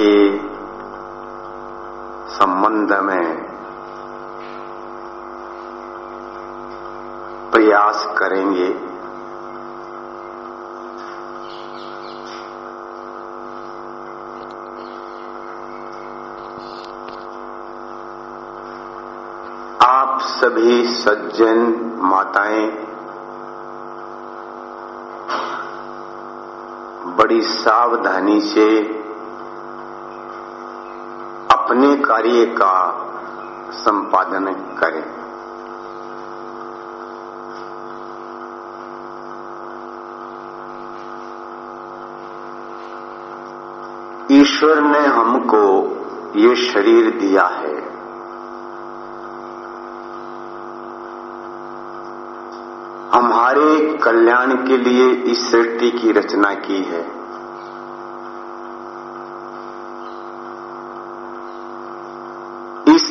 के संबंध में प्रयास करेंगे। आप सभी सज्जन माताएँ बड़ी सावधानी से अपने कार्य का संपादन करें। ईश्वर ने हमको ये शरीर दिया है। हमारे कल्याण के लिए इस सृष्टि की रचना की है इस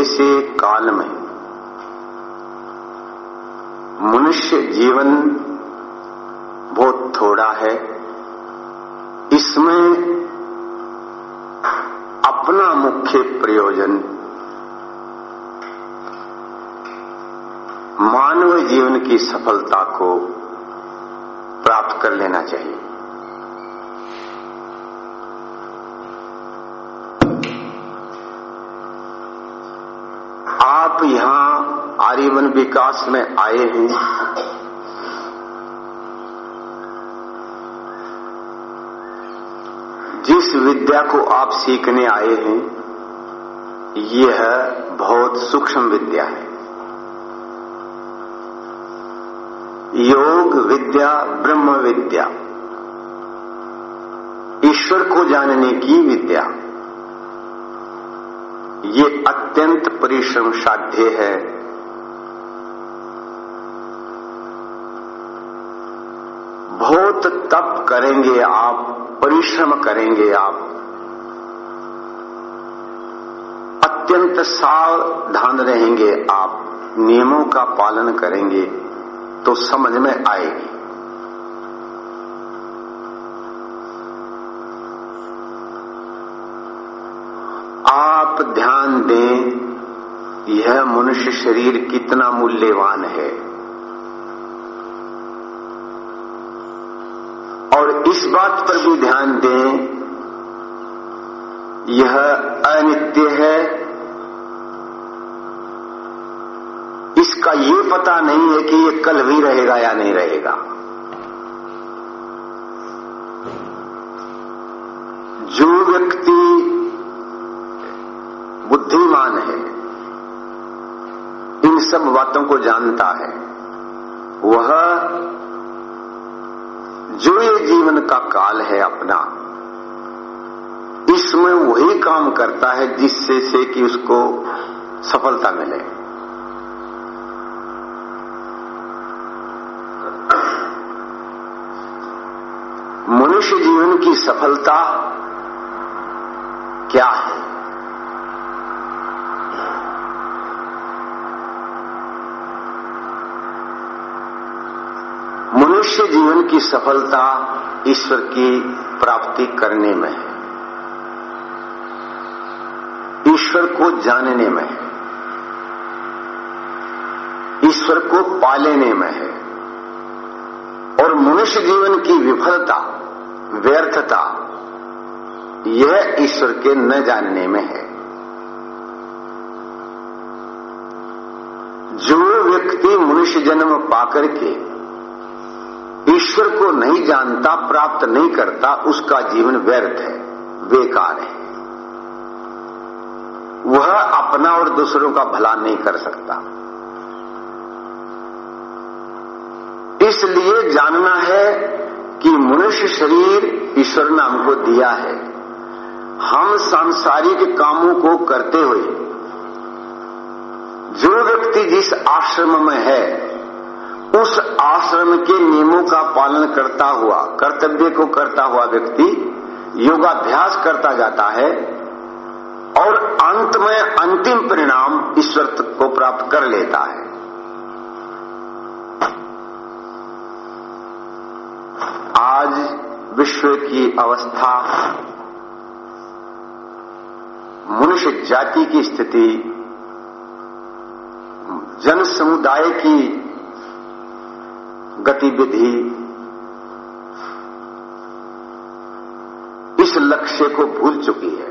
थोड़े से काल में मनुष्य जीवन बहुत थोड़ा है। इसमें अपना मुख्य प्रयोजन मानव जीवन की सफलता को प्राप्त कर लेना चाहिए आप यहाँ आजीवन विकास में आए हैं। जिस विद्या को आप सीखने आए हैं, यह बहुत सूक्ष्म विद्या है। योग विद्या, ब्रह्म विद्या, ईश्वर को जानने की विद्या, ये अत्यंत परिश्रम साध्य है बहुत तप करेंगे आप, परिश्रम करेंगे आप। अत्यंत सावधान रहेंगे आप, नियमों का पालन करेंगे तो समझ में आएगी। आप ध्यान दें, यह मनुष्य शरीर कितना मूल्यवान है। और इस बात पर भी ध्यान दें, यह अनित्य है। इसका ये पता नहीं है कि ये कल भी रहेगा या नहीं रहेगा। जो व्यक्ति बुद्धिमान है, इन सब बातों को जानता है, वह जो ये जीवन का काल है अपना, इसमें वही काम करता है जिससे से कि उसको सफलता मिले। मनुष्य जीवन की सफलता क्या है मनुष्य जीवन की सफलता ईश्वर की प्राप्ति करने में है। ईश्वर को जानने में है। ईश्वर को पालेने में है। और मनुष्य जीवन की विफलता, व्यर्थता, यह ईश्वर के न जानने में है। जो व्यक्ति मनुष्य जन्म पाकर के ईश्वर को नहीं जानता, प्राप्त नहीं करता, उसका जीवन व्यर्थ है, बेकार है। वह अपना और दूसरों का भला नहीं कर सकता। इसलिए जानना है कि मनुष्य शरीर ईश्वर ने हमको दिया है। हम सांसारिक कामों को करते हुए, जो व्यक्ति जिस आश्रम में है उस आश्रम के नियमों का पालन करता हुआ, कर्तव्य को करता हुआ व्यक्ति योगाभ्यास करता जाता है और अंत में अंतिम परिणाम ईश्वर को प्राप्त कर लेता है। आज विश्व की अवस्था, मनुष्य जाति की स्थिति जन समुदाय की गतिविधि। इस लक्ष्य को भूल चुकी है।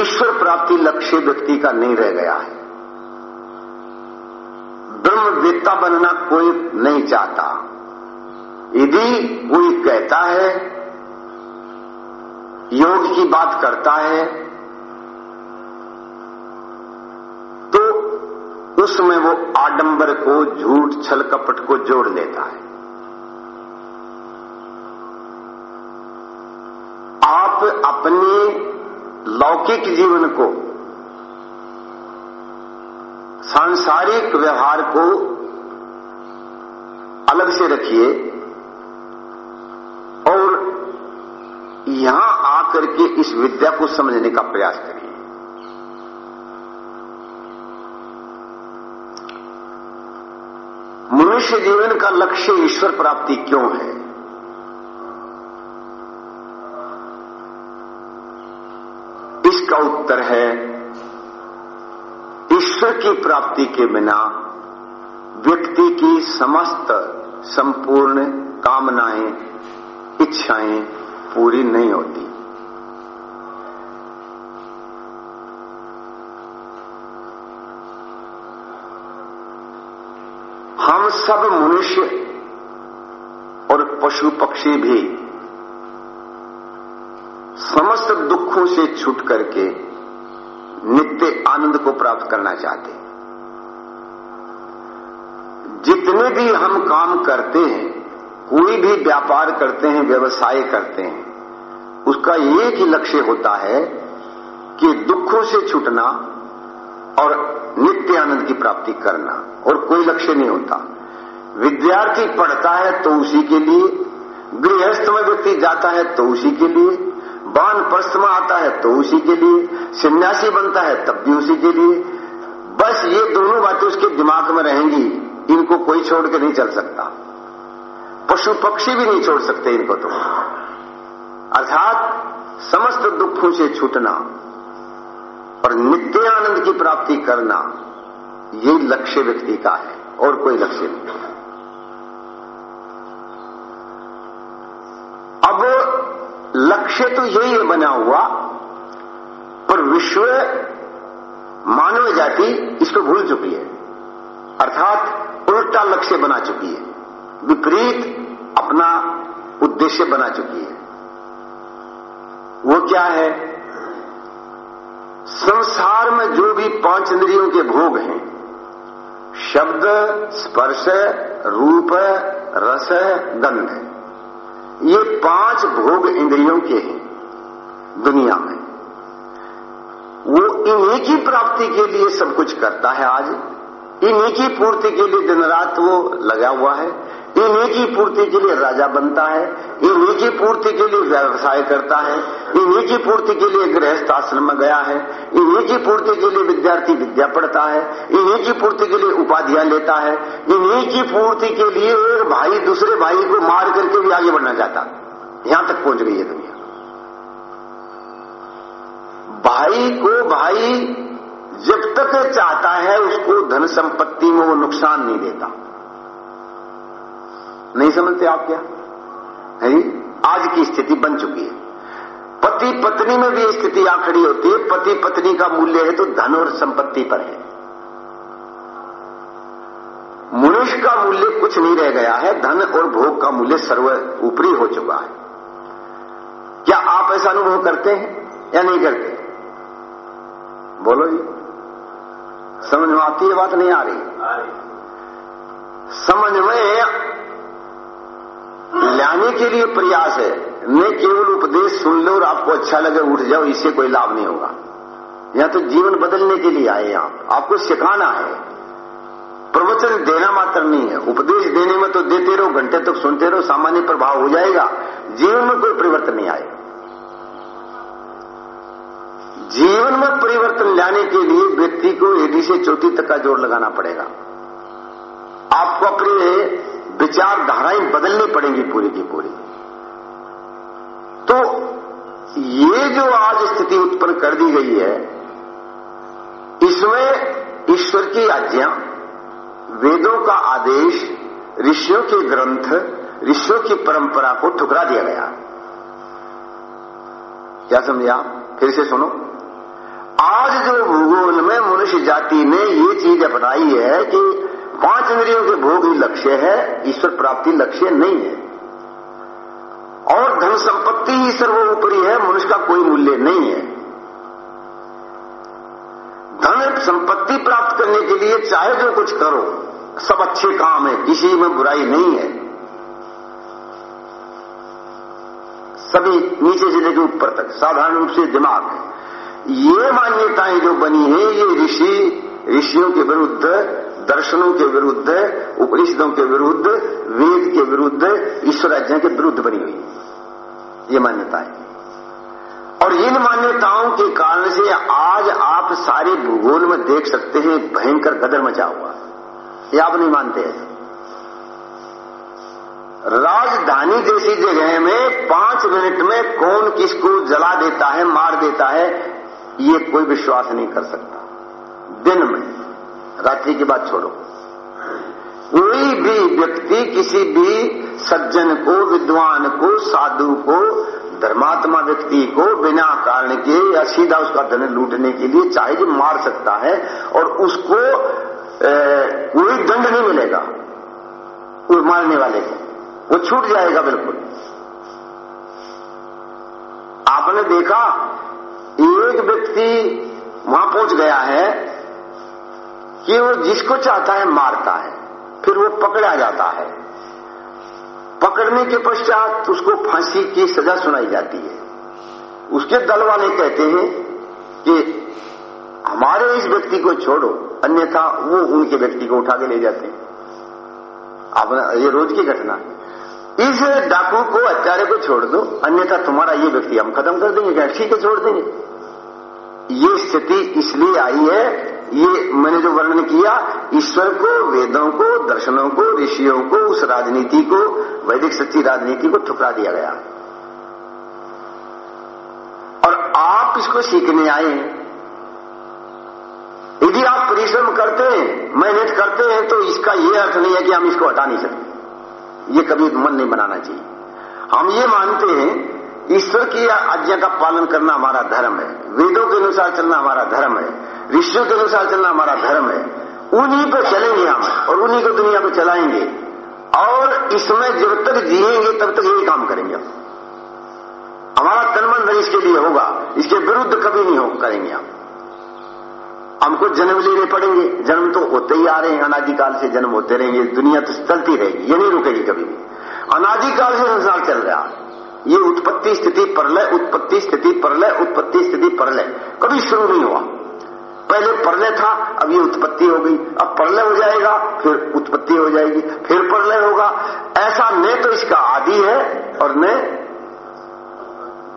ईश्वर प्राप्ति लक्ष्य व्यक्ति का नहीं रह गया है। ब्रह्मवेत्ता बनना कोई नहीं चाहता। यदि कोई कहता है, योग की बात करता है तो उसमें वो आडंबर को, झूठ छल कपट को जोड़ लेता है। आप अपने लौकिक जीवन को, सांसारिक व्यवहार को अलग से रखिए और यहाँ आकर के इस विद्या को समझने का प्रयास करिए। मनुष्य जीवन का लक्ष्य ईश्वर प्राप्ति क्यों है? इसका उत्तर है, ईश्वर की प्राप्ति के बिना व्यक्ति की समस्त संपूर्ण कामनाएँ, इच्छाएँ पूरी नहीं होती हम सब मनुष्य और पशु पक्षी भी समस्त दुखों से छूट करके नित्य आनंद को प्राप्त करना चाहते हैं। जितने भी हम काम करते हैं, कोई भी व्यापार करते हैं, व्यवसाय करते हैं, उसका एक ही लक्ष्य होता है कि दुखों से छूटना और नित्य आनंद की प्राप्ति करना, और कोई लक्ष्य नहीं होता। विद्यार्थी पढ़ता है तो उसी के लिए, गृहस्थ में व्यक्ति जाता है तो उसी के लिए बान प्रस्थ में आता है तो उसी के लिए, सन्यासी बनता है तब भी उसी के लिए। बस ये दोनों बातें उसके दिमाग में रहेंगी, इनको कोई छोड़ के नहीं चल सकता। पशु पक्षी भी नहीं छोड़ सकते इनको तो। अर्थात समस्त दुखों से छूटना और नित्य आनंद की प्राप्ति करना, ये लक्ष्य व्यक्ति का है, और कोई लक्ष्य नहीं। अब लक्ष्य तो यही है बना हुआ, पर विश्व मानव जाति इसको भूल चुकी है। अर्थात उल्टा लक्ष्य बना चुकी है। विपरीत अपना उद्देश्य बना चुकी है। वो क्या है? संसार में जो भी पाँच इंद्रियों के भोग हैं, शब्द, स्पर्श, रूप, रस, गंध ये पाँच भोग इंद्रियों के हैं दुनिया में। वो इन्हीं की प्राप्ति के लिए सब कुछ करता है आज। इन्हीं की पूर्ति के लिए दिन रात वो लगा हुआ है। इन्हीं की पूर्ति के लिए राजा बनता है इन्हीं की पूर्ति के लिए व्यवसाय करता है इन्हीं की पूर्ति के लिए गृहस्थ आश्रम में गया है इन्हीं की पूर्ति के लिए विद्यार्थी विद्या पढ़ता है इन्हीं की पूर्ति के लिए उपाधियाँ लेता है इन्हीं की पूर्ति के लिए एक भाई दूसरे भाई को मार करके भी आगे बढ़ना चाहता। यहाँ तक पहुँच गई है दुनिया। भाई को भाई जब तक चाहता है, उसको धन संपत्ति में वो नुकसान नहीं देता। नहीं समझते आप क्या? है आज की स्थिति बन चुकी है। पति पत्नी में भी स्थिति आ खड़ी होती है। पति पत्नी का मूल्य है तो धन और संपत्ति पर है। मनुष्य का मूल्य कुछ नहीं रह गया है। धन और भोग का मूल्य सर्व ऊपरी हो चुका है। क्या आप ऐसा अनुभव करते हैं या नहीं करते? बोलो जी। समझ में आती है? बात नहीं आ रही। समझ में लाने के लिए प्रयास है। न केवल उपदेश सुन लो और आपको अच्छा लगे उठ जाओ, इससे कोई लाभ नहीं होगा। यहाँ तो जीवन बदलने के लिए आए आप। आपको सिखाना है। प्रवचन देना मात्र नहीं है। उपदेश देने में तो देते रहो, घंटे तक सुनते रहो, सामान्य प्रभाव हो जाएगा। जीवन में कोई परिवर्तन नहीं आएगा जीवन में परिवर्तन लाने के लिए व्यक्ति को एडी से चौथी तक का ज़ोर लगाना पड़ेगा। आपको अपने विचारधाराएँ बदलनी पड़ेंगी पूरी की पूरी। तो ये जो आज स्थिति उत्पन्न कर दी गई है, इसमें ईश्वर की आज्ञा, वेदों का आदेश, ऋषियों के ग्रंथ, ऋषियों की परंपरा को ठुकरा दिया गया। क्या समझा फिर से सुनो। आज जो भूगोल में मनुष्य जाति ने ये चीज़ अपनाई है कि पाँच इंद्रियों के भोग ही लक्ष्य है, ईश्वर प्राप्ति लक्ष्य नहीं है। और धन संपत्ति ही सर्वोपरि है, मनुष्य का कोई मूल्य नहीं है। धन संपत्ति प्राप्त करने के लिए चाहे जो कुछ करो, सब अच्छे काम है, किसी में बुराई नहीं है। सभी नीचे से लेकर ऊपर तक, साधारण रूप से दिमाग है। ये मान्यताएँ जो बनी है, ये ऋषि, ऋषियों के विरुद्ध दर्शनों के विरुद्ध, उपनिषदों के विरुद्ध, वेद के विरुद्ध ईश्वराज्ञा के विरुद्ध बनी हुई। ये मान्यता है। और इन मान्यताओं के कारण से आज आप सारे भूगोल में देख सकते हैं, भयंकर गदर मचा हुआ। ये आप नहीं मानते हैं। राजधानी जैसी जगह में पाँच मिनट में कौन किसको जला देता है, मार देता है, ये कोई विश्वास नहीं कर सकता। दिन में। रात्रि की बात छोड़ो। कोई भी व्यक्ति किसी भी सज्जन को विद्वान को साधु को धर्मात्मा व्यक्ति को बिना कारण के या सीधा उसका धन लूटने के लिए चाहे जो मार सकता है और उसको ए, कोई दंड नहीं मिलेगा। मारने वाले को वो छूट जाएगा बिल्कुल। आपने देखा एक व्यक्ति वहाँ पहुँच गया है कि वो जिसको चाहता है मारता है, फिर वो पकड़ा जाता है। पकड़ने के पश्चात उसको फांसी की सजा सुनाई जाती है। उसके दल वाले कहते हैं कि हमारे इस व्यक्ति को छोड़ो, अन्यथा वो उनके व्यक्ति को उठा के ले जाते हैं। आप, ये रोज की घटना इस डाकू को हत्यारे को छोड़ दो, अन्यथा तुम्हारा ये व्यक्ति हम खत्म कर देंगे ठीक है, छोड़ देंगे। ये स्थिति इसलिए आई है ये मैंने जो वर्णन किया, ईश्वर को, वेदों को, दर्शनों को, ऋषियों को, उस राजनीति को, वैदिक सच्ची राजनीति को ठुकरा दिया गया। और आप इसको सीखने आए यदि आप परिश्रम करते हैं, मेहनत करते हैं तो इसका यह अर्थ नहीं है कि हम इसको हटा नहीं सकते। ये कभी मन नहीं बनाना चाहिए। हम ये मानते हैं, ईश्वर की आज्ञा का पालन करना हमारा धर्म है। वेदों के अनुसार चलना हमारा धर्म है। ऋषियों के अनुसार चलना हमारा धर्म है। उन्हीं पर चलेंगे हम और उन्हीं को दुनिया को चलाएँगे। और इसमें जब तक जिएँगे, तब तक यही काम करेंगे हम। हमारा तन मन धन इसके लिए होगा, इसके विरुद्ध कभी नहीं हो करेंगे हम। हमको जन्म लेने पड़ेंगे। जन्म तो होते ही आ रहे हैं। अनादिकाल से जन्म होते रहेंगे। दुनिया तो चलती रहेगी। ये नहीं रुकेगी कभी। भी अनादिकाल से संसार चल रहा ये उत्पत्ति स्थिति परलय, उत्पत्ति स्थिति परलय, उत्पत्ति स्थिति परलय। कभी शुरू नहीं हुआ। पहले परलय था, अब ये उत्पत्ति हो गई। अब परलय हो जाएगा, फिर उत्पत्ति हो जाएगी, फिर परलय होगा। ऐसा न तो इसका आदि है और न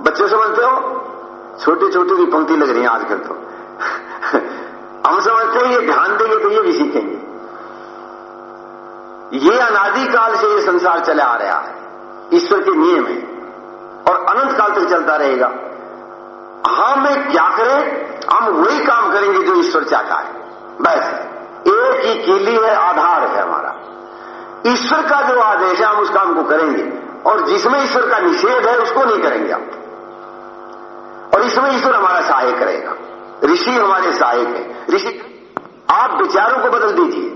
बच्चे समझते हो? छोटे छोटे की पंक्ति लग रही है आजकल तो। हम समझते हैं, ये ध्यान देंगे तो ये भी सीखेंगे। ये अनादिकाल से ये संसार चला आ रहा है। ईश्वर के नियम है। और अनंत काल तक चलता रहेगा। हम क्या करें? हम वही काम करेंगे जो ईश्वर चाहता है। बस, एक ही कीली है, आधार है हमारा। ईश्वर का जो आदेश है, हम उस काम को करेंगे। और जिसमें ईश्वर का निषेध है, उसको नहीं करेंगे आप और इसमें ईश्वर हमारा सहायक रहेगा। ऋषि हमारे सहायक है। ऋषि, आप विचारों को बदल दीजिए।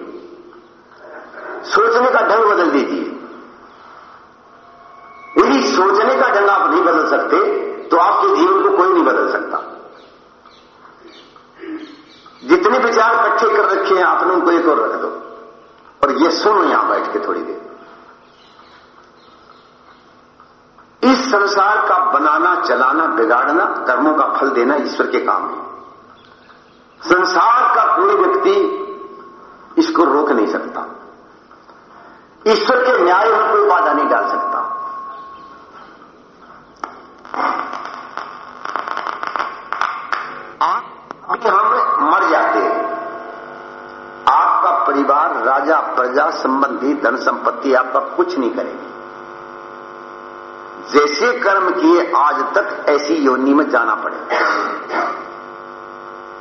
सोचने का ढंग बदल दीजिए। यदि सोचने का ढंग आप नहीं बदल सकते तो आपके जीवन को कोई नहीं बदल सकता। जितने विचार इकट्ठे कर रखे हैं, आपने उनको एक और रख दो। और ये सुनो यहाँ बैठ के थोड़ी देर। इस संसार का बनाना, चलाना, बिगाड़ना, कर्मों का फल देना ईश्वर के काम है। संसार का कोई व्यक्ति इसको रोक नहीं सकता। ईश्वर के न्याय में कोई बाधा नहीं डाल सकता आप हम मर जाते हैं आपका परिवार राजा प्रजा संबंधी धन संपत्ति आपका कुछ नहीं करेगी। जैसे कर्म किए आज तक ऐसी योनि में जाना पड़े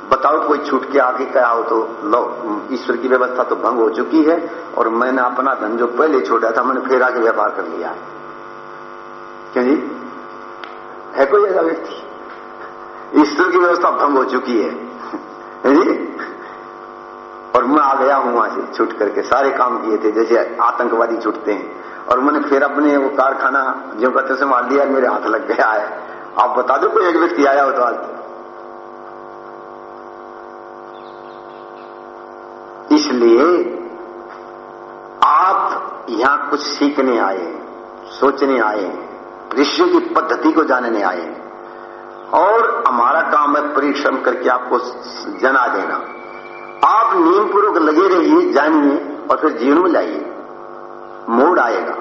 बताओ कोई छूट के आगे क्या हो तो लो, ईश्वर की व्यवस्था तो भंग हो चुकी है और मैंने अपना धन जो पहले छोड़ा था मैंने फिर आगे व्यापार कर लिया है। क्यों जी? है कोई ऐसा व्यक्ति? ईश्वर की व्यवस्था भंग हो चुकी है जी और मैं आ गया हूँ वहाँ से छूट करके। सारे काम किए थे, जैसे आतंकवादी छूटते हैं। और मैंने फिर अपने वो कारखाना, जो कहते से मार लिया मेरे हाथ लग गया है। आप बता दो कोई एक व्यक्ति आया हो तो आज। इसलिए आप यहाँ कुछ सीखने आए, सोचने आए, ऋषियों की पद्धति को जानने आए। और हमारा काम है परिश्रम करके आपको जना देना। आप पूर्वक लगे रहिए, जानिए और फिर जीवन में लाइए मोड़ आएगा।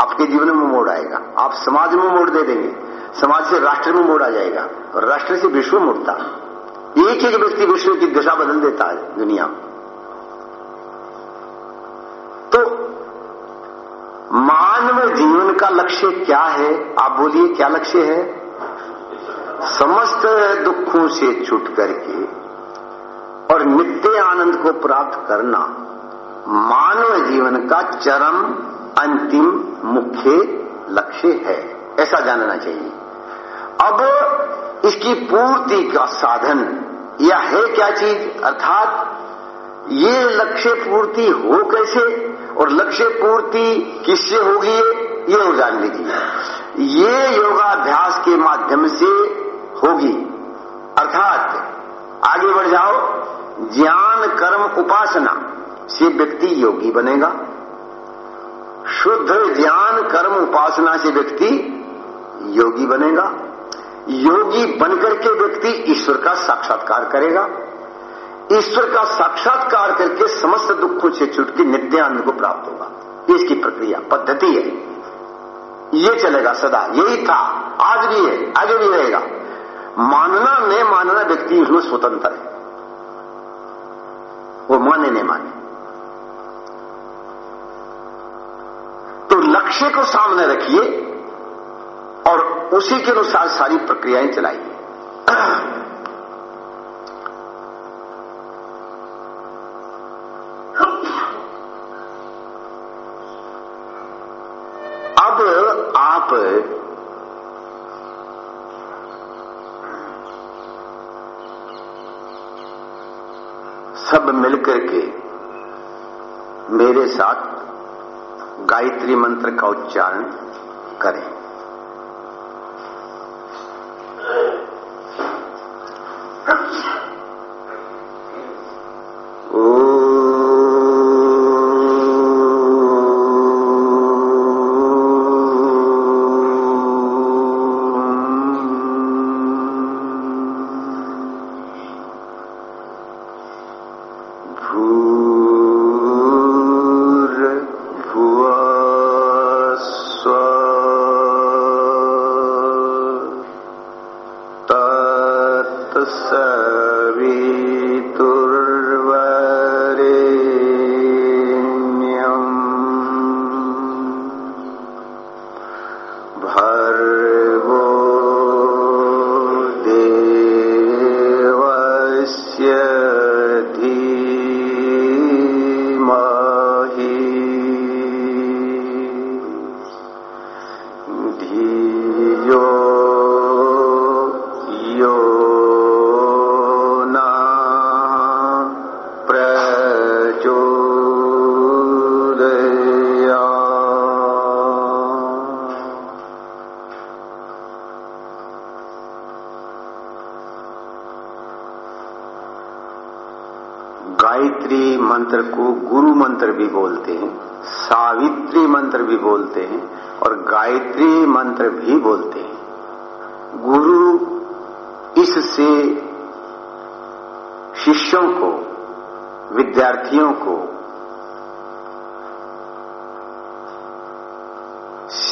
आपके जीवन में मोड़ आएगा। आप समाज में मोड़ दे देंगे। समाज से राष्ट्र में मोड़ आ जाएगा। और राष्ट्र से विश्व मोड़ता। एक एक व्यक्ति विश्व की दिशा बदल देता है दुनिया। तो मानव जीवन का लक्ष्य क्या है? आप बोलिए, क्या लक्ष्य है? समस्त दुखों से छूट करके और नित्य आनंद को प्राप्त करना मानव जीवन का चरम, अंतिम, मुख्य लक्ष्य है। ऐसा जानना चाहिए। अब इसकी पूर्ति का साधन, यह है क्या चीज़? अर्थात, ये लक्ष्य पूर्ति हो कैसे? और लक्ष्य पूर्ति किससे होगी ये? और जान लीजिए। ये योगाभ्यास के माध्यम से होगी। अर्थात, आगे बढ़ जाओ। ज्ञान, कर्म, उपासना, से व्यक्ति योगी बनेगा। शुद्ध ज्ञान, कर्म, उपासना से व्यक्ति योगी बनेगा। योगी बनकर के व्यक्ति ईश्वर का साक्षात्कार करेगा। ईश्वर का साक्षात्कार करके समस्त दुखों से छुट के नित्यानंद को प्राप्त होगा। इसकी प्रक्रिया, पद्धति है। ये चलेगा सदा, यही था, आज भी है, आगे भी रहेगा। मानना, न मानना व्यक्ति उसमें स्वतंत्र है। वो माने नहीं माने। तो लक्ष्य को सामने रखिए और उसी के अनुसार सारी प्रक्रियाएँ चलाइए अब आप मिलकर के मेरे साथ गायत्री मंत्र का उच्चारण करें।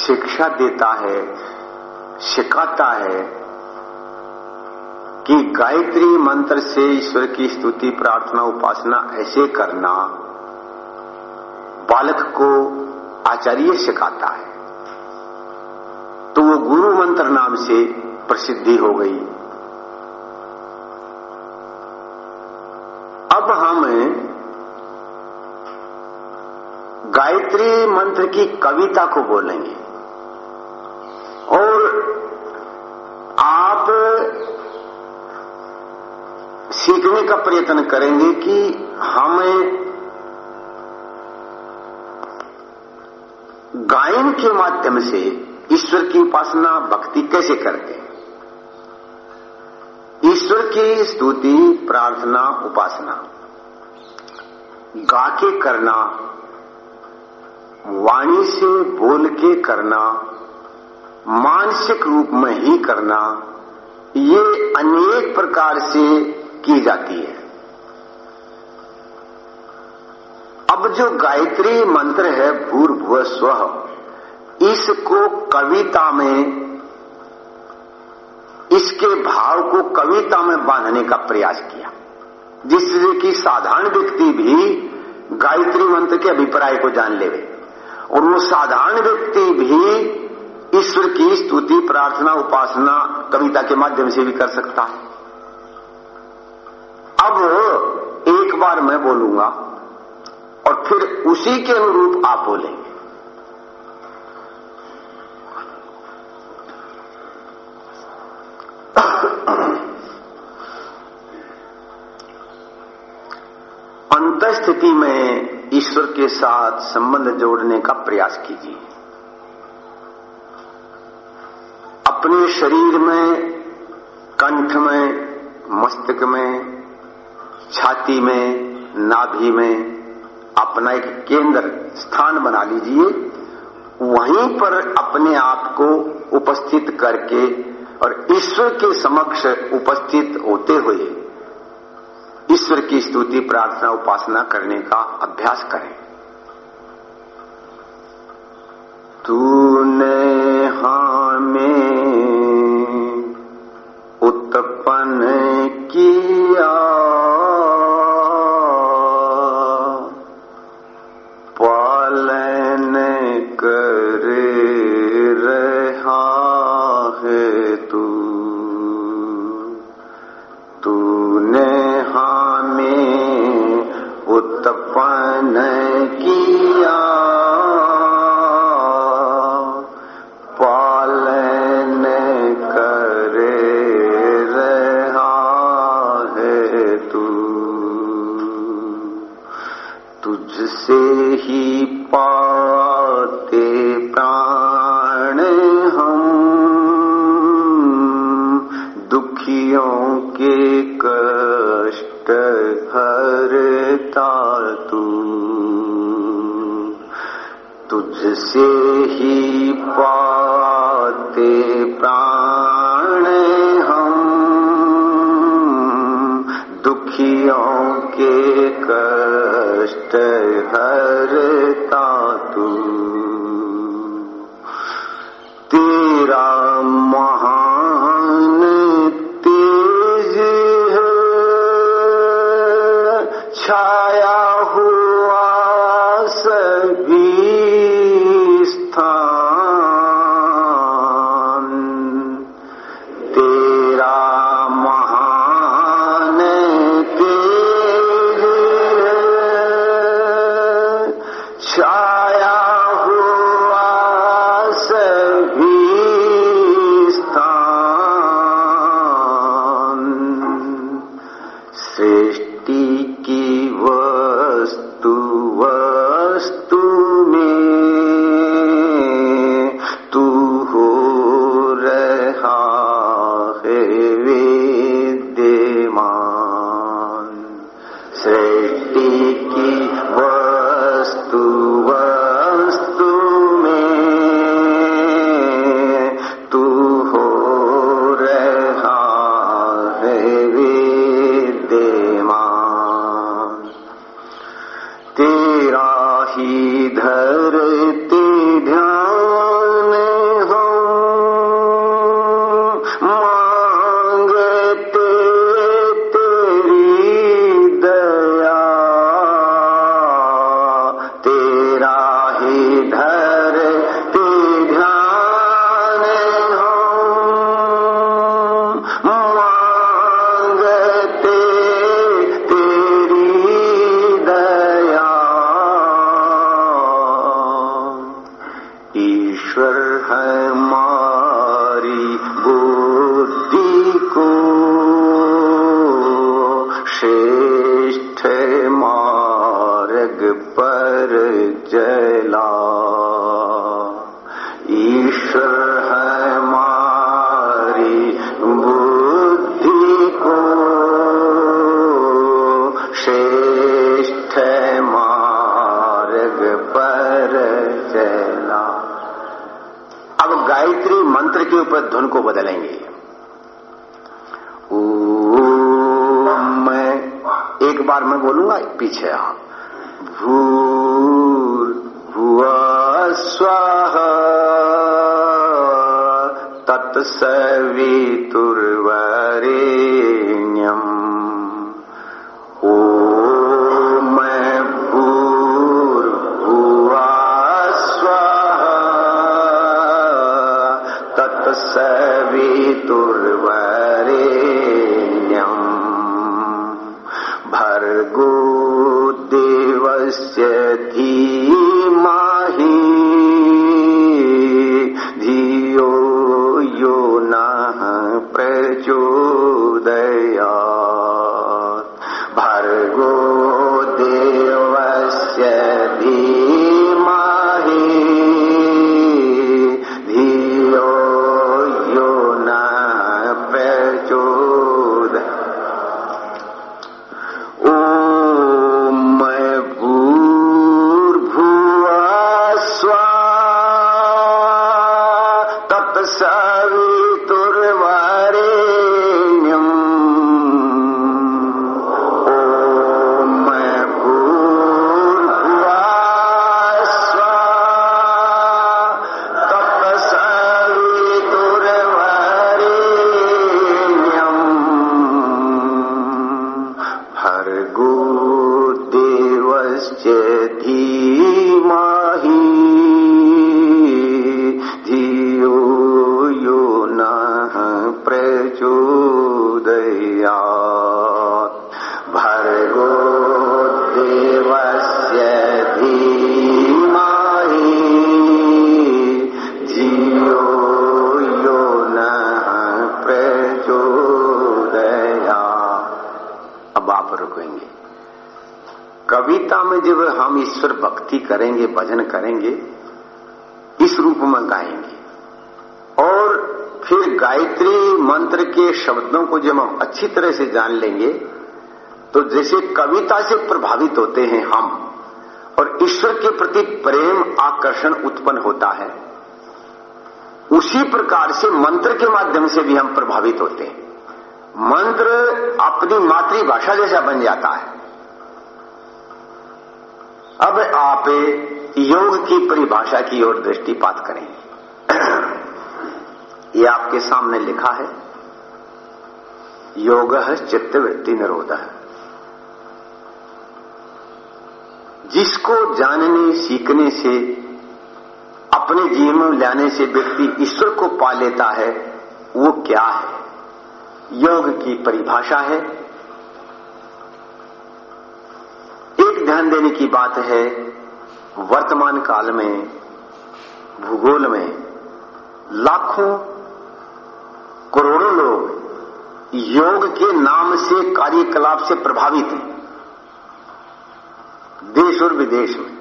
शिक्षा देता है, सिखाता है कि गायत्री मंत्र से ईश्वर की स्तुति, प्रार्थना, उपासना ऐसे करना बालक को आचार्य सिखाता है। तो वो गुरु मंत्र नाम से प्रसिद्धि हो गई। अब हम गायत्री मंत्र की कविता को बोलेंगे और आप सीखने का प्रयत्न करेंगे कि हमें गायन के माध्यम से ईश्वर की उपासना भक्ति कैसे करते हैं? ईश्वर की स्तुति, प्रार्थना, उपासना, गा के करना, वाणी से बोल के करना, मानसिक रूप में ही करना, ये अनेक प्रकार से की जाती है। अब जो गायत्री मंत्र है भूर्भुव स्व, इसको कविता में, इसके भाव को कविता में बांधने का प्रयास किया। जिससे कि साधारण व्यक्ति भी गायत्री मंत्र के अभिप्राय को जान ले और वो साधारण व्यक्ति भी ईश्वर की स्तुति, प्रार्थना, उपासना कविता के माध्यम से भी कर सकता है। अब एक बार मैं बोलूँगा और फिर उसी के अनुरूप आप बोलेंगे। अंतस्थिति में ईश्वर के साथ संबंध जोड़ने का प्रयास कीजिए। अपने शरीर में, कंठ में, मस्तिष्क में छाती में, नाभि में अपना एक केंद्र स्थान बना लीजिए। वहीं पर अपने आप को उपस्थित करके और ईश्वर के समक्ष उपस्थित होते हुए ईश्वर की स्तुति, प्रार्थना, उपासना करने का अभ्यास करें। तूने के कष्ट हरता तू। तेरा महान Devi बार मैं बोलूँगा पीछे आप भू भुआ स्वाह तत्सवितुर्वरेण्यम् जान लेंगे। तो जैसे कविता से प्रभावित होते हैं हम, और ईश्वर के प्रति प्रेम, आकर्षण उत्पन्न होता है, उसी प्रकार से मंत्र के माध्यम से भी हम प्रभावित होते हैं। मंत्र अपनी मातृभाषा जैसा बन जाता है। अब आप योग की परिभाषा की ओर दृष्टिपात करेंगे ये आपके सामने लिखा है। योग चित्तवृत्ति निरोध। जिसको जानने, सीखने से, अपने जीवन में लाने से व्यक्ति ईश्वर को पा लेता है, वो क्या है? योग की परिभाषा है। एक ध्यान देने की बात है, वर्तमान काल में, भूगोल में, लाखों, करोड़ों लोग योग के नाम से कार्यकलाप से प्रभावित हैं। देश और विदेश में।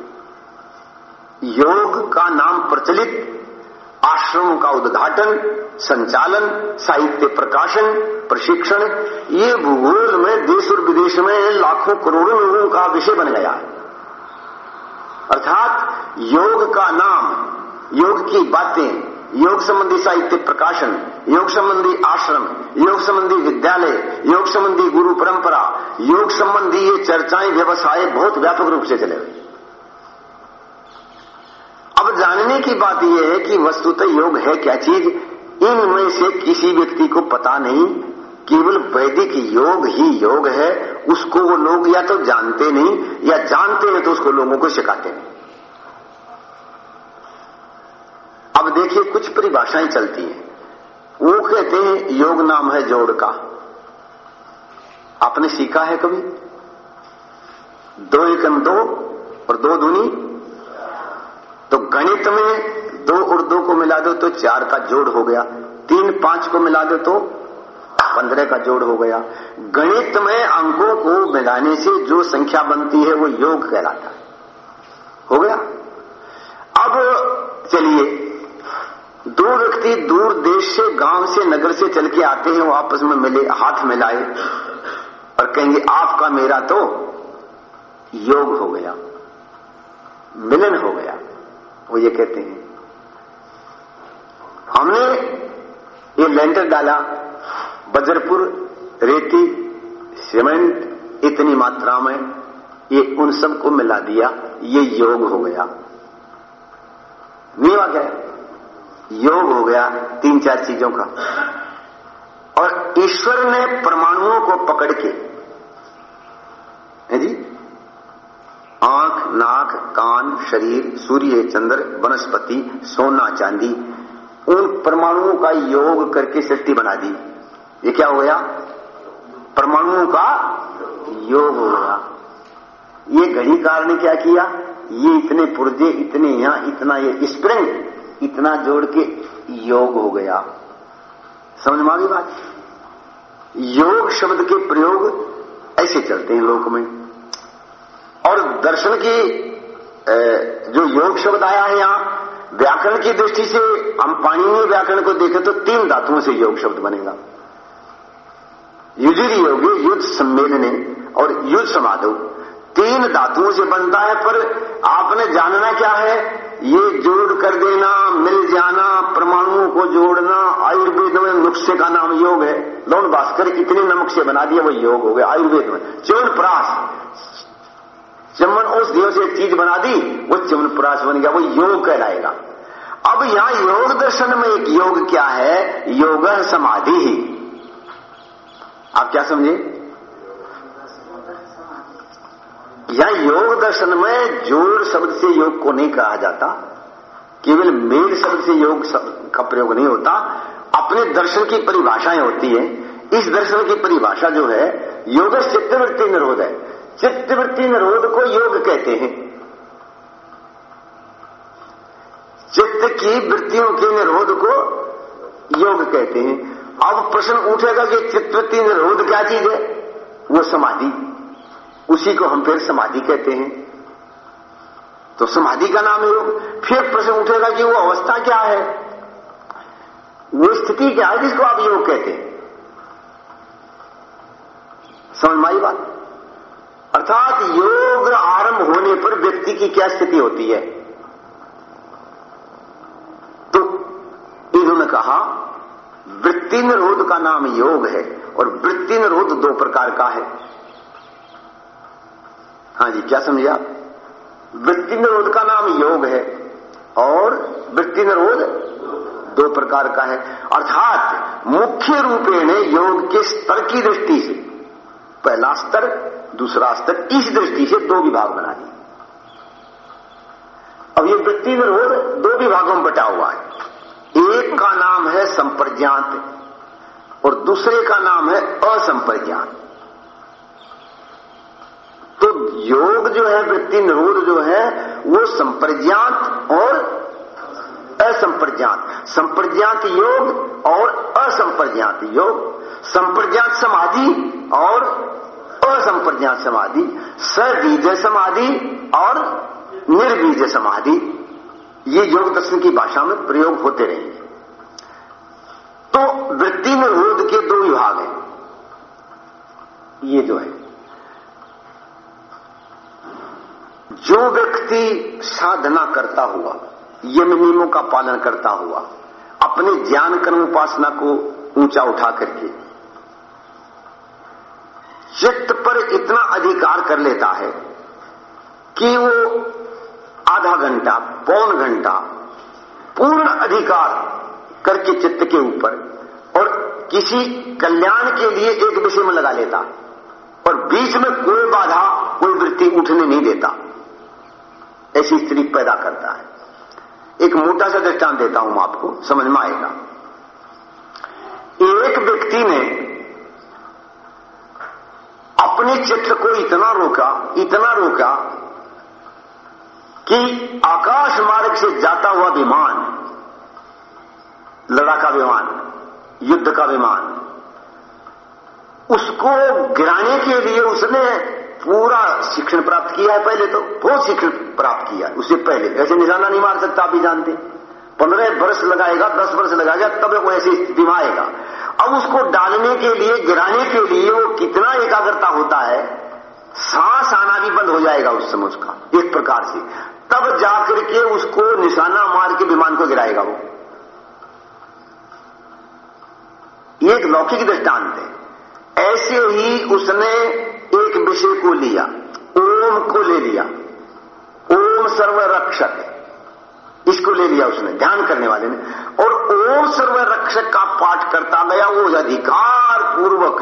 योग का नाम प्रचलित, आश्रमों का उद्घाटन, संचालन, साहित्य प्रकाशन, प्रशिक्षण, ये भूगोल में देश और विदेश में लाखों करोड़ों लोगों का विषय बन गया है। अर्थात योग का नाम, योग की बातें योग संबंधी साहित्य प्रकाशन, योग संबंधी आश्रम, योग संबंधी विद्यालय, योग संबंधी गुरु परंपरा, योग संबंधी ये चर्चाएँ, व्यवसाय बहुत व्यापक रूप से चले। हुए अब जानने की बात यह है कि वस्तुतः योग है क्या चीज़? इनमें से किसी व्यक्ति को पता नहीं, केवल वैदिक योग ही योग है, उसको वो लोग या तो जानते नहीं, या जानते हैं तो उसको लोगों को सिखाते नहीं। अब देखिए कुछ परिभाषाएँ चलती हैं। वो कहते हैं, योग नाम है जोड़ का। आपने सीखा है कभी? दो एकम दो और दो धुनी तो गणित में दो और दो को मिला दो तो चार का जोड़ हो गया। तीन पाँच को मिला दो तो पंद्रह का जोड़ हो गया। गणित में अंकों को मिलाने से जो संख्या बनती है वो योग कहलाता है। हो गया? अब चलिए दो व्यक्ति दूर देश से, गाँव से, नगर से चल के आते हैं, वो आपस में मिले, हाथ मिलाए और कहेंगे, आपका मेरा तो योग हो गया, मिलन हो गया। वो ये कहते हैं। हमने ये लेंटर डाला, बजरपुर, रेती, सीमेंट, इतनी मात्रा में, ये उन सबको मिला दिया, ये योग हो गया। नहीं क्या योग हो गया तीन चार चीज़ों का। और ईश्वर ने परमाणुओं को पकड़ के, है जी? आँख, नाक, कान, शरीर, सूर्य, चंद्र, वनस्पति, सोना, चांदी, उन परमाणुओं का योग करके सृष्टि बना दी। ये क्या हो गया? परमाणुओं का योग हो गया। ये घड़ीकार ने क्या किया? ये इतने पुर्जे, इतने यहाँ, इतना ये स्प्रिंग इतना जोड़ के योग हो गया। समझ में आ गई बात? योग शब्द के प्रयोग ऐसे चलते हैं लोक में। और दर्शन की जो योग शब्द आया है यहाँ, व्याकरण की दृष्टि से हम पाणिनीय व्याकरण को देखें तो तीन धातुओं से योग शब्द बनेगा। युजरी योगी युद्ध सम्मेलन और युद्ध समाधो। तीन धातुओं से बनता है, पर आपने जानना क्या है? जोड़ना, आयुर्वेद में नुस्खे का नाम योग है। लौन भास्कर इतने नमक से बना दिया, वो योग हो गया, आयुर्वेद में। चवन चमन औषधियों से चीज़ बना दी, वो चमन बन गया, वो योग कहलाएगा। अब यहाँ योग दर्शन में एक योग क्या है? योग समाधि ही। आप क्या समझे? या योग दर्शन में जोड़ शब्द से योग को नहीं कहा जाता। केवल मेल शब्द से योग का प्रयोग नहीं होता, अपने दर्शन की परिभाषाएँ होती है। इस दर्शन की परिभाषा जो है योग चित्तवृत्ति निरोध है। चित्तवृत्ति निरोध को योग कहते हैं। चित्त की वृत्तियों के निरोध को योग कहते हैं। अब प्रश्न उठेगा कि चित्तवृत्ति निरोध क्या चीज़ है? वो समाधि। उसी को हम फिर समाधि कहते हैं। तो समाधि का नाम योग फिर प्रश्न उठेगा कि वो अवस्था क्या है? वो स्थिति क्या है जिसको आप योग कहते हैं? समझ माई बात? अर्थात योग आरंभ होने पर व्यक्ति की क्या स्थिति होती है? तो इन्होंने कहा, वृत्ति निरोध का नाम योग है और वृत्ति निरोध दो प्रकार का है। हाँ जी, क्या समझे आप? वृत्ति निरोध का नाम योग है। और वृत्ति निरोध दो प्रकार का है। अर्थात मुख्य रूपेण योग के स्तर की दृष्टि से। पहला स्तर, दूसरा स्तर, इस दृष्टि से दो विभाग बना दिए। अब ये वृत्ति निरोध दो विभागों में बटा हुआ है। एक का नाम है संप्रज्ञात और दूसरे का नाम है असंप्रज्ञात। तो योग जो है, वृत्ति निरोध जो है, वो संप्रज्ञात और असंप्रज्ञात। संप्रज्ञात योग और असंप्रज्ञात योग। संप्रज्ञात समाधि और असंप्रज्ञात समाधि। सबीज समाधि और निर्बीज समाधि। ये योग दर्शन की भाषा में प्रयोग होते रहेंगे तो वृत्ति निरोध के दो विभाग हैं। ये जो है जो व्यक्ति साधना करता हुआ यम नियमों का पालन करता हुआ, अपने ज्ञान कर्म उपासना को ऊँचा उठा करके, चित्त पर इतना अधिकार कर लेता है कि वो आधा घंटा, पौन घंटा पूर्ण अधिकार करके चित्त के ऊपर और किसी कल्याण के लिए एक विषय में लगा लेता और बीच में कोई बाधा, कोई वृत्ति उठने नहीं देता। ऐसी स्त्री पैदा करता है। एक मोटा सा दृष्टांत देता हूँ आपको, समझ में आएगा। एक व्यक्ति ने अपने चित्र को इतना रोका इतना रोका कि आकाश मार्ग से जाता हुआ विमान, लड़ाका विमान, युद्ध का विमान, उसको गिराने के लिए उसने पूरा शिक्षण प्राप्त किया है पहले तो बहुत शिक्षण प्राप्त किया उससे पहले। ऐसे निशाना नहीं मार सकता, आप भी जानते पंद्रह वर्ष लगाएगा, दस वर्ष लगाएगा, तब वो ऐसी स्थिति में आएगा। अब उसको डालने के लिए, गिराने के लिए वो कितना एकाग्रता होता है, सांस आना भी बंद हो जाएगा उस समय उसका, एक प्रकार से। तब जाकर के उसको निशाना मार के विमान को गिराएगा वो। एक लौकिक दृष्टांत है। ऐसे ही उसने एक विषय को लिया। ओम को ले लिया। ओम सर्वरक्षक। इसको ले लिया उसने, ध्यान करने वाले ने। और ओम सर्वरक्षक का पाठ करता गया, वो अधिकार पूर्वक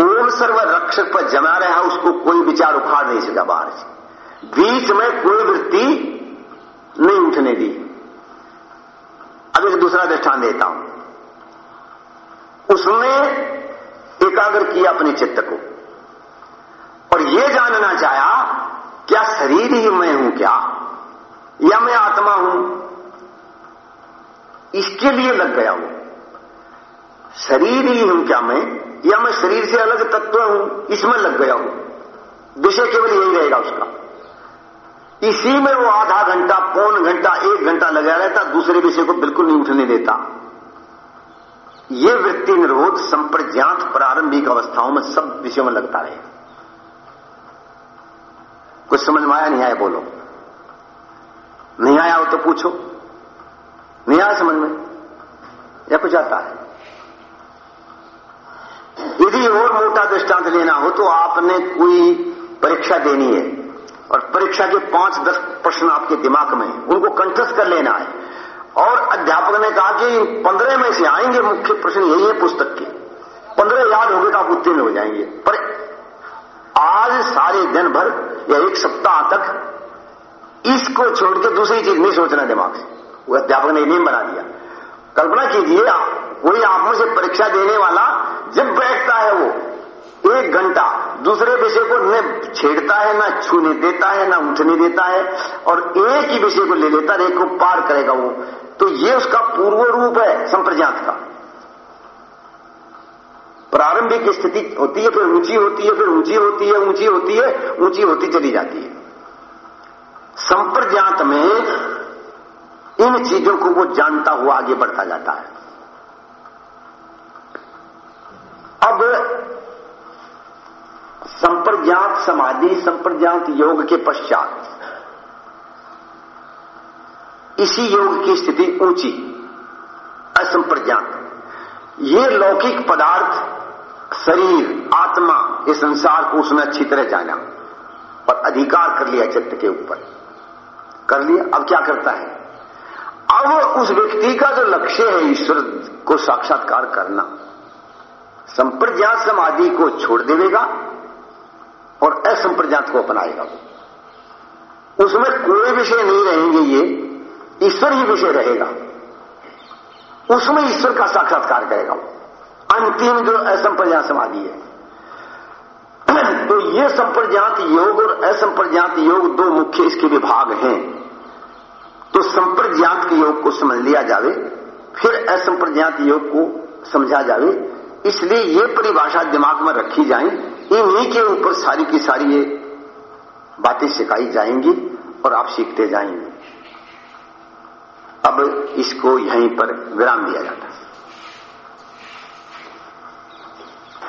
ओम सर्वरक्षक पर जमा रहा, उसको कोई विचार उखाड़ नहीं सका बाहर से। बीच में कोई वृत्ति नहीं उठने दी। अब एक दूसरा दृष्टान देता हूँ। उसने एकाग्र किया अपने चित्त को। और यह जानना चाहा क्या शरीर ही मैं हूँ क्या? या मैं आत्मा हूँ? इसके लिए लग गया हूँ। शरीर ही हूँ क्या मैं? या मैं शरीर से अलग तत्व हूँ? इसमें लग गया हूँ। विषय केवल यही रहेगा उसका। इसी में वो आधा घंटा, पौन घंटा, एक घंटा लगा रहता, दूसरे विषय को बिल्कुल नहीं उठने देता ये वृत्ति निरोध, संप्रज्ञात, प्रारंभिक अवस्थाओं में सब विषयों में लगता रहेगा कुछ समझ में आया? नहीं आया, बोलो। नहीं आया हो तो पूछो। नहीं आया समझ में? या कुछ आता है? यदि और मोटा दृष्टांत लेना हो तो आपने कोई परीक्षा देनी है। और परीक्षा के पाँच, दस प्रश्न आपके दिमाग में उनको कंठस्थ कर लेना है। और अध्यापक ने कहा कि पंद्रह में से आएँगे, मुख्य प्रश्न यही है पुस्तक के। पंद्रह याद होंगे तो आप उत्तीर्ण हो जाएँगे। पर आज सारे दिन भर या एक सप्ताह तक इसको छोड़ के दूसरी चीज़ नहीं सोचना दिमाग से। वो अध्यापक ने नियम बना दिया। कल्पना कीजिए, कोई आप से परीक्षा देने वाला जब बैठता है वो, एक घंटा, दूसरे विषय को न छेड़ता है, ना छूने देता है, ना उठने देता है, और एक ही विषय को ले लेता है, एक को पार करेगा वो। तो ये उसका पूर्व रूप है संप्रज्ञात का। प्रारंभिक स्थिति होती है, फिर ऊँची होती है, फिर ऊँची होती है, ऊँची होती है, ऊँची होती चली जाती है। संप्रज्ञात में इन चीज़ों को वो जानता हुआ आगे बढ़ता जाता है। अब संप्रज्ञात समाधि, संप्रज्ञात योग के पश्चात इसी योग की स्थिति ऊँची, असंप्रज्ञात। ये लौकिक पदार्थ शरीर, आत्मा, ये संसार को उसने अच्छी तरह जाना। और अधिकार कर लिया चित्त के ऊपर। कर लिया, अब क्या करता है? अब उस व्यक्ति का जो लक्ष्य है ईश्वर को साक्षात्कार करना, संप्रज्ञात समाधि को छोड़ देगा और असंप्रज्ञात को अपनाएगा वो। उसमें कोई विषय नहीं रहेंगे ये, ईश्वर ही विषय रहेगा। उसमें ईश्वर का साक्षात्कार करेगा अंतिम जो असंप्रज्ञात समाधि है। तो ये संप्रज्ञात योग और असंप्रज्ञात योग दो मुख्य इसके विभाग हैं। तो संप्रज्ञात के योग को समझ लिया जावे, फिर असंप्रज्ञात योग को समझा जावे। इसलिए ये परिभाषा दिमाग में रखी जाए, इन्हीं के ऊपर सारी की सारी ये बातें सिखाई जाएँगी और आप सीखते जाएँगे। अब इसको यहीं पर विराम दिया जाता